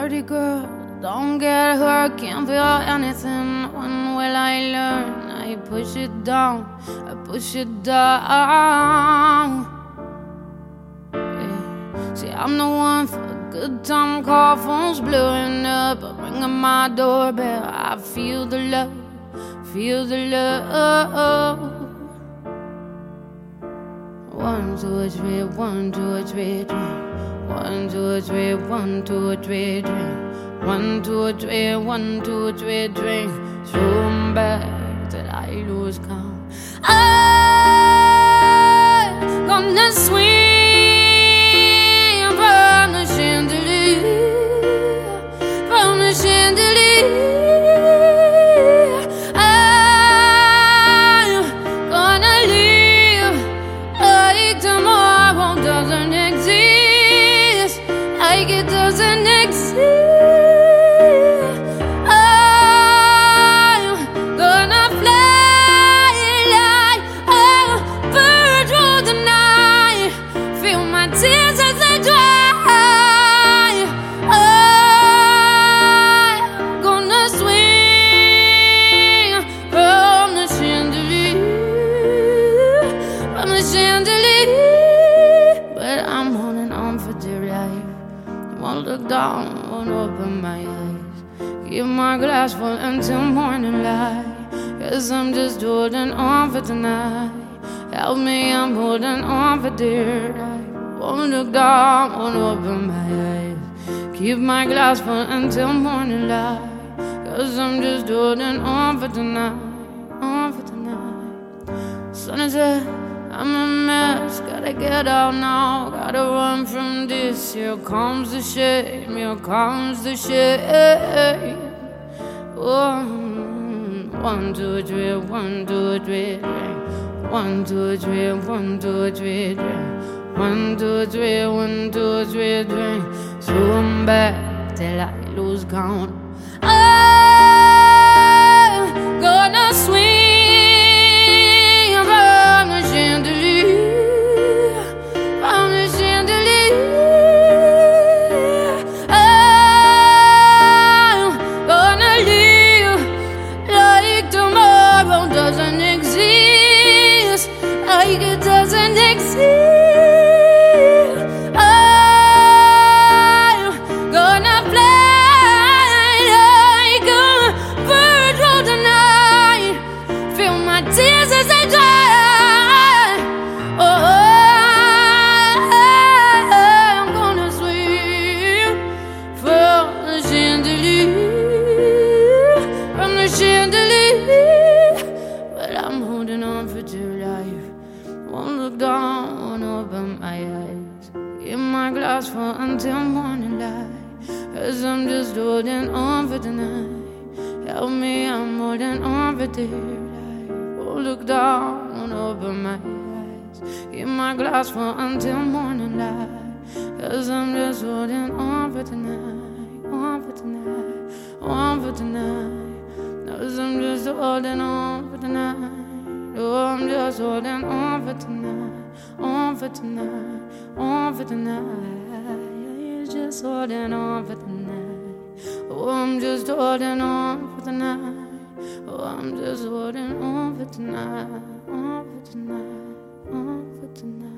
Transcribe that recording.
Party girl, don't get hurt, can't feel anything. When will I learn? I push it down, I push it down. See, I'm the one for a good time call, phone's blowing up. I'm ringing my doorbell. I feel the love, feel the love. One, two, three, one, two, three, three. One, two, three, one, two, three, drink. One, two, three, one, two, three, drink. 'em back till I lose count. I'm gonna swing Down, won't open my eyes. Keep my glass full until morning light. Cause I'm just holding on for tonight. Help me, I'm holding on for dear life. Won't look down, won't open my eyes. Keep my glass full until morning light. Cause I'm just holding on for tonight. On for tonight. Sun is up, I'm a mess. Gotta get out now. Gotta run from this. Here comes the shame. Here comes the shame. One, one, two, three, one, two, three, three. One, two, three, one, two, three, three. One, two, three, one, two, three, three. 'em back till I lose count. I'm gonna swing life. Won't look down, open my eyes. Keep my glass for until morning light. Cause I'm just holding on for tonight. Help me, I'm holding on for dear life. Won't look down, open my eyes. Keep my glass for until morning light. Cause I'm just holding on for tonight. On for tonight. On for tonight. Cause I'm just holding on for tonight. I'm just holding on for tonight. On for tonight. On for tonight. Yeah, just holding on for tonight. Oh, I'm just holding on for tonight. Oh, I'm just holding on for tonight. On for tonight. On for tonight.